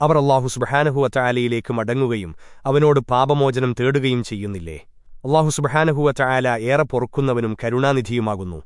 അവർ അള്ളാഹു സുബഹാനഹുവറ്റായാലയിലേക്ക് മടങ്ങുകയും അവനോട് പാപമോചനം തേടുകയും ചെയ്യുന്നില്ലേ? അള്ളാഹു സുബഹാനഹുവറ്റായാല ഏറെ പൊറുക്കുന്നവനും കരുണാനിധിയുമാകുന്നു.